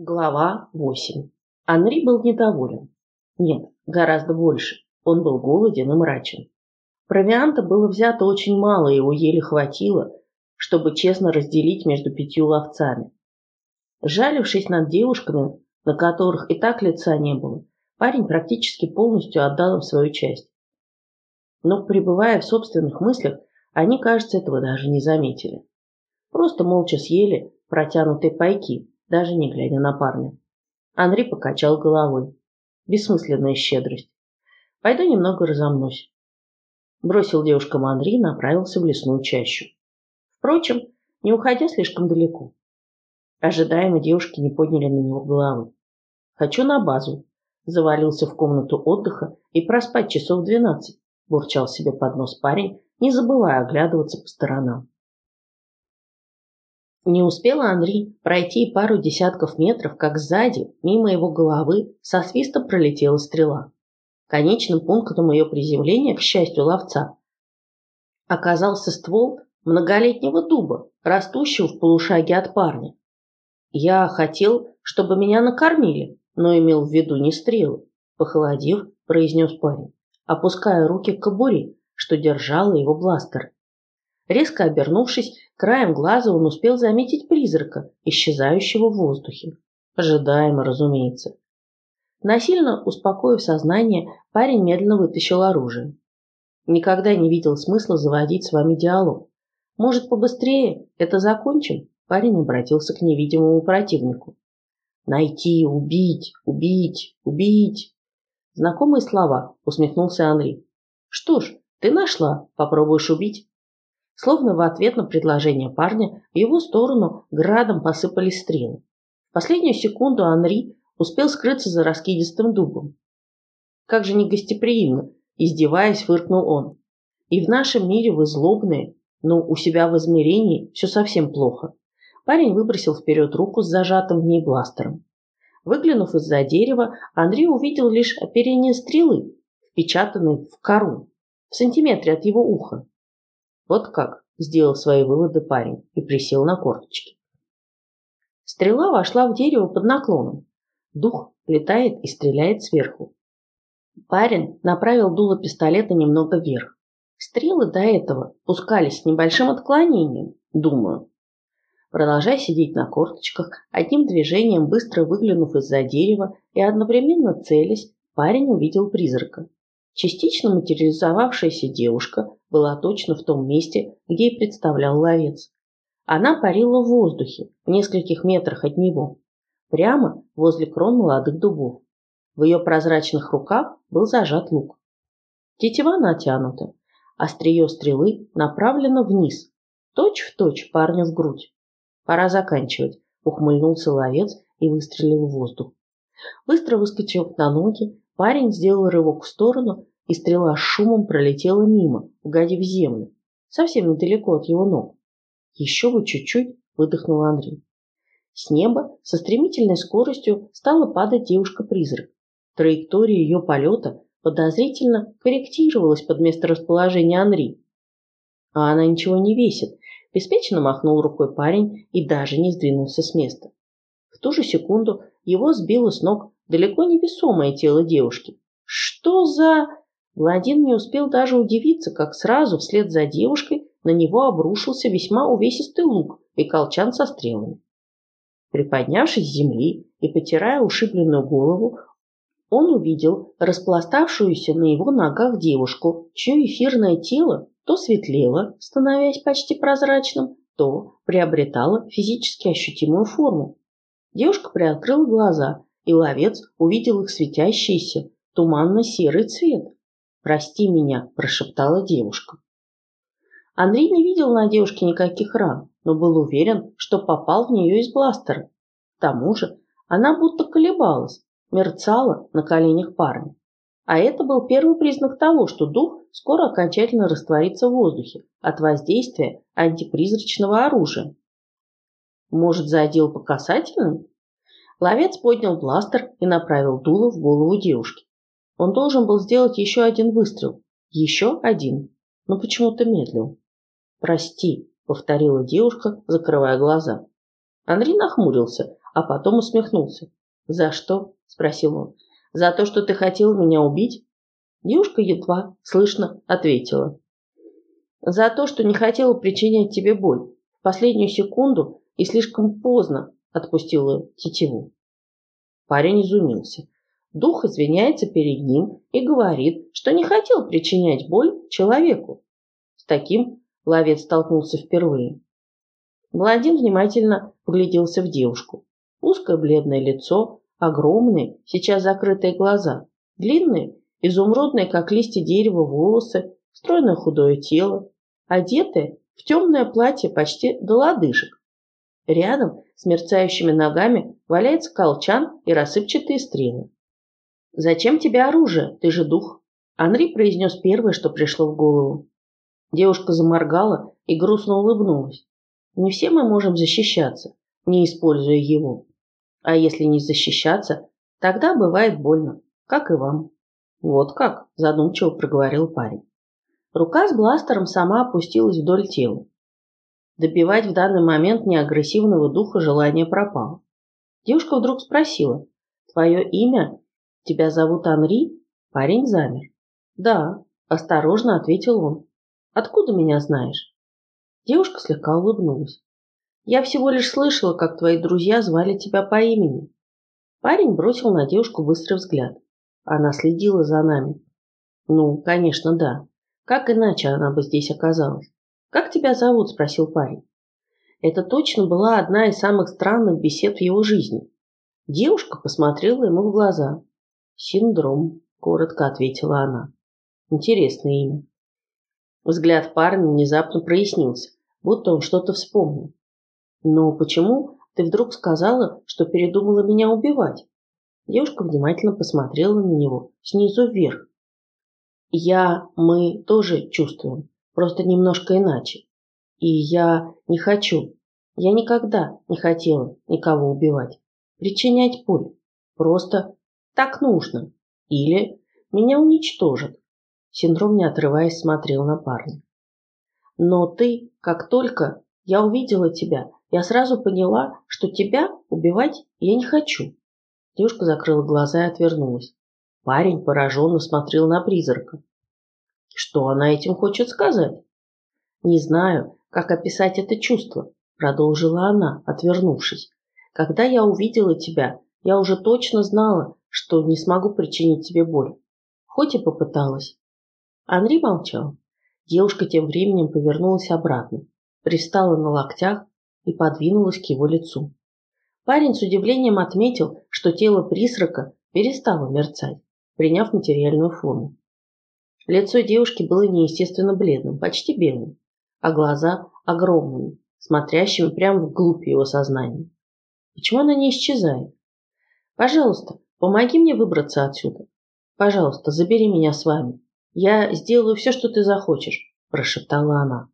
Глава 8. Анри был недоволен. Нет, гораздо больше. Он был голоден и мрачен. Провианта было взято очень мало, его еле хватило, чтобы честно разделить между пятью ловцами. Жалившись над девушками, на которых и так лица не было, парень практически полностью отдал им свою часть. Но, пребывая в собственных мыслях, они, кажется, этого даже не заметили. Просто молча съели протянутые пайки, даже не глядя на парня. Анри покачал головой. Бессмысленная щедрость. Пойду немного разомнусь. Бросил девушкам Анри и направился в лесную чащу. Впрочем, не уходя слишком далеко. Ожидаемо девушки не подняли на него головы. «Хочу на базу», завалился в комнату отдыха и проспать часов двенадцать, бурчал себе под нос парень, не забывая оглядываться по сторонам. Не успела Анри пройти пару десятков метров, как сзади, мимо его головы, со свистом пролетела стрела. Конечным пунктом ее приземления, к счастью ловца, оказался ствол многолетнего дуба, растущего в полушаге от парня. Я хотел, чтобы меня накормили, но имел в виду не стрелы, похолодев, произнес парень, опуская руки к кобуре, что держала его бластер. Резко обернувшись, краем глаза он успел заметить призрака, исчезающего в воздухе. Ожидаемо, разумеется. Насильно успокоив сознание, парень медленно вытащил оружие. Никогда не видел смысла заводить с вами диалог. Может, побыстрее это закончим? Парень обратился к невидимому противнику. Найти, убить, убить, убить. Знакомые слова, усмехнулся Андрей. Что ж, ты нашла, попробуешь убить? Словно в ответ на предложение парня в его сторону градом посыпались стрелы. В последнюю секунду Анри успел скрыться за раскидистым дубом. Как же негостеприимно, издеваясь, фыркнул он. И в нашем мире вы злобные, но у себя в измерении все совсем плохо. Парень выбросил вперед руку с зажатым в ней бластером. Выглянув из-за дерева, Андрей увидел лишь оперение стрелы, впечатанной в кору, в сантиметре от его уха. Вот как, сделал свои выводы парень и присел на корточки. Стрела вошла в дерево под наклоном. Дух летает и стреляет сверху. Парень направил дуло пистолета немного вверх. Стрелы до этого пускались с небольшим отклонением, думаю. Продолжая сидеть на корточках, одним движением быстро выглянув из-за дерева и одновременно целясь, парень увидел призрака. Частично материализовавшаяся девушка была точно в том месте, где и представлял ловец. Она парила в воздухе, в нескольких метрах от него, прямо возле крон молодых дубов. В ее прозрачных руках был зажат лук. Тетива натянута, острие стрелы направлено вниз, точь в точь парню в грудь. Пора заканчивать, ухмыльнулся ловец и выстрелил в воздух. Быстро выскочив на ноги, Парень сделал рывок в сторону, и стрела с шумом пролетела мимо, угодив в землю, совсем недалеко от его ног. Еще бы чуть-чуть, выдохнул Андрей. С неба со стремительной скоростью стала падать девушка-призрак. Траектория ее полета подозрительно корректировалась под месторасположение Анри. А она ничего не весит, беспечно махнул рукой парень и даже не сдвинулся с места. В ту же секунду его сбило с ног далеко не весомое тело девушки. Что за... Владин не успел даже удивиться, как сразу вслед за девушкой на него обрушился весьма увесистый лук и колчан со стрелами. Приподнявшись с земли и потирая ушибленную голову, он увидел распластавшуюся на его ногах девушку, чье эфирное тело то светлело, становясь почти прозрачным, то приобретало физически ощутимую форму. Девушка приоткрыла глаза и ловец увидел их светящийся туманно-серый цвет. «Прости меня», – прошептала девушка. Андрей не видел на девушке никаких ран, но был уверен, что попал в нее из бластера. К тому же она будто колебалась, мерцала на коленях парня. А это был первый признак того, что дух скоро окончательно растворится в воздухе от воздействия антипризрачного оружия. Может, задел по касательной? Ловец поднял бластер и направил дуло в голову девушки. Он должен был сделать еще один выстрел. Еще один. Но почему-то медлил. «Прости», — повторила девушка, закрывая глаза. Андрей нахмурился, а потом усмехнулся. «За что?» – спросил он. «За то, что ты хотел меня убить?» Девушка едва слышно ответила. «За то, что не хотела причинять тебе боль. В последнюю секунду и слишком поздно отпустила тетиву». Парень изумился. Дух извиняется перед ним и говорит, что не хотел причинять боль человеку. С таким ловец столкнулся впервые. Блондин внимательно вгляделся в девушку. Узкое бледное лицо, огромные, сейчас закрытые глаза, длинные, изумрудные, как листья дерева, волосы, стройное худое тело, одетое в темное платье почти до лодыжек. Рядом с мерцающими ногами валяется колчан и рассыпчатые стрелы. «Зачем тебе оружие? Ты же дух!» Анри произнес первое, что пришло в голову. Девушка заморгала и грустно улыбнулась. Не все мы можем защищаться, не используя его. А если не защищаться, тогда бывает больно, как и вам. Вот как, задумчиво проговорил парень. Рука с бластером сама опустилась вдоль тела. Добивать в данный момент неагрессивного духа желание пропало. Девушка вдруг спросила, «Твое имя? Тебя зовут Анри?» Парень замер. «Да», – осторожно ответил он. «Откуда меня знаешь?» Девушка слегка улыбнулась. «Я всего лишь слышала, как твои друзья звали тебя по имени». Парень бросил на девушку быстрый взгляд. Она следила за нами. «Ну, конечно, да. Как иначе она бы здесь оказалась?» «Как тебя зовут?» – спросил парень. Это точно была одна из самых странных бесед в его жизни. Девушка посмотрела ему в глаза. «Синдром», – коротко ответила она. «Интересное имя». Взгляд парня внезапно прояснился будто он что-то вспомнил. «Но почему ты вдруг сказала, что передумала меня убивать?» Девушка внимательно посмотрела на него снизу вверх. «Я, мы тоже чувствуем, просто немножко иначе. И я не хочу, я никогда не хотела никого убивать, причинять боль. Просто так нужно. Или меня уничтожат». Синдром, не отрываясь, смотрел на парня. Но ты, как только я увидела тебя, я сразу поняла, что тебя убивать я не хочу. Девушка закрыла глаза и отвернулась. Парень пораженно смотрел на призрака. Что она этим хочет сказать? Не знаю, как описать это чувство, продолжила она, отвернувшись. Когда я увидела тебя, я уже точно знала, что не смогу причинить тебе боль. Хоть и попыталась. Анри молчал. Девушка тем временем повернулась обратно, пристала на локтях и подвинулась к его лицу. Парень с удивлением отметил, что тело призрака перестало мерцать, приняв материальную форму. Лицо девушки было неестественно бледным, почти белым, а глаза огромными, смотрящими прямо вглубь его сознания. Почему она не исчезает? Пожалуйста, помоги мне выбраться отсюда. Пожалуйста, забери меня с вами. «Я сделаю все, что ты захочешь», – прошептала она.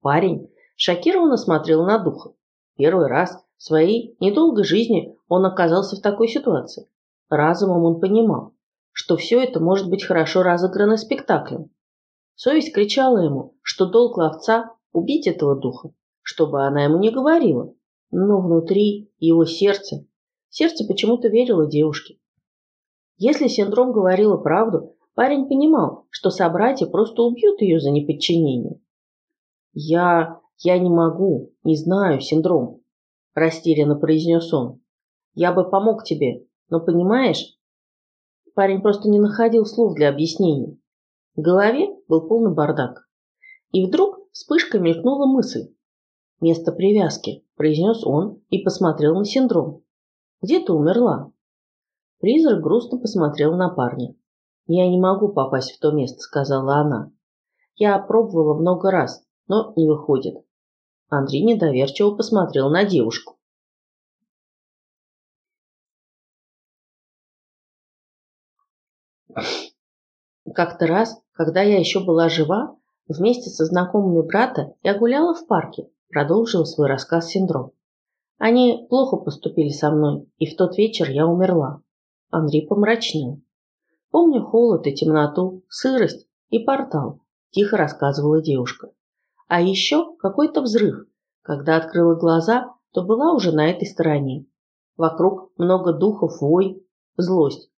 Парень шокированно смотрел на духа. Первый раз в своей недолгой жизни он оказался в такой ситуации. Разумом он понимал, что все это может быть хорошо разыграно спектаклем. Совесть кричала ему, что долг ловца – убить этого духа, чтобы она ему не говорила. Но внутри его сердце, сердце почему-то верило девушке. Если синдром говорила правду, Парень понимал, что собратья просто убьют ее за неподчинение. «Я... я не могу, не знаю, синдром», – растерянно произнес он. «Я бы помог тебе, но понимаешь...» Парень просто не находил слов для объяснений. В голове был полный бардак. И вдруг вспышка мелькнула мысль. «Место привязки», – произнес он и посмотрел на синдром. «Где ты умерла?» Призрак грустно посмотрел на парня. «Я не могу попасть в то место», — сказала она. «Я пробовала много раз, но не выходит». Андрей недоверчиво посмотрел на девушку. Как-то раз, когда я еще была жива, вместе со знакомыми брата я гуляла в парке, продолжила свой рассказ синдром. Они плохо поступили со мной, и в тот вечер я умерла. Андрей помрачнел. Помню холод и темноту, сырость и портал, тихо рассказывала девушка. А еще какой-то взрыв. Когда открыла глаза, то была уже на этой стороне. Вокруг много духов, вой, злость.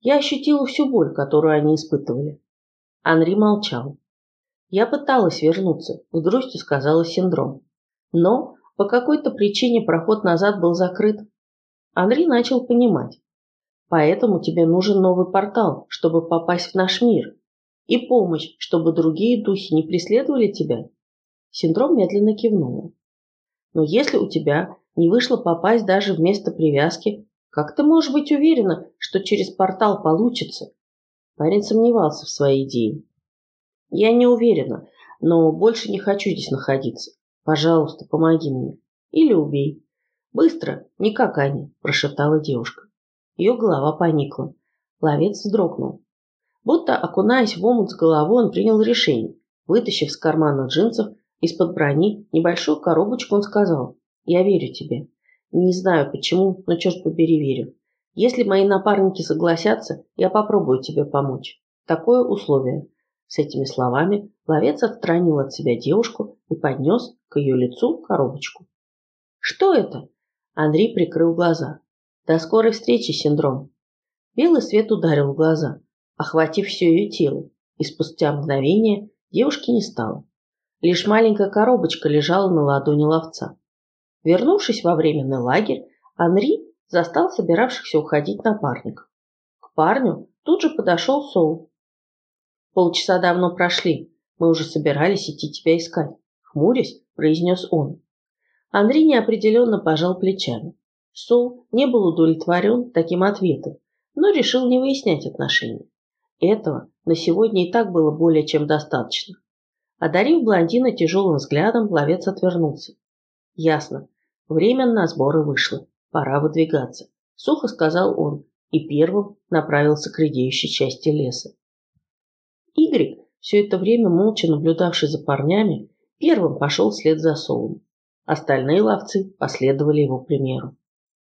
Я ощутила всю боль, которую они испытывали. Анри молчал. Я пыталась вернуться, с грустью сказала синдром. Но по какой-то причине проход назад был закрыт. Анри начал понимать. Поэтому тебе нужен новый портал, чтобы попасть в наш мир. И помощь, чтобы другие духи не преследовали тебя. Синдром медленно кивнула. Но если у тебя не вышло попасть даже в место привязки, как ты можешь быть уверена, что через портал получится? Парень сомневался в своей идее. Я не уверена, но больше не хочу здесь находиться. Пожалуйста, помоги мне. Или убей. Быстро, не как они, прошептала девушка. Ее голова поникла. Ловец вздрогнул. Будто окунаясь в омут с головой, он принял решение. Вытащив с кармана джинсов из-под брони небольшую коробочку, он сказал, «Я верю тебе. Не знаю почему, но черт побери, верю. Если мои напарники согласятся, я попробую тебе помочь. Такое условие». С этими словами ловец отстранил от себя девушку и поднес к ее лицу коробочку. «Что это?» Андрей прикрыл глаза. «До скорой встречи, синдром!» Белый свет ударил в глаза, охватив все ее тело, и спустя мгновение девушки не стало. Лишь маленькая коробочка лежала на ладони ловца. Вернувшись во временный лагерь, Анри застал собиравшихся уходить напарников. К парню тут же подошел Соул. «Полчаса давно прошли, мы уже собирались идти тебя искать», — хмурясь, произнес он. Андрей неопределенно пожал плечами. Соул не был удовлетворен таким ответом, но решил не выяснять отношения. Этого на сегодня и так было более чем достаточно. Одарив блондина тяжелым взглядом, ловец отвернулся. Ясно. Время на сборы вышло. Пора выдвигаться. Сухо сказал он и первым направился к редеющей части леса. Игорь, все это время молча наблюдавший за парнями, первым пошел вслед за Солом. Остальные ловцы последовали его примеру.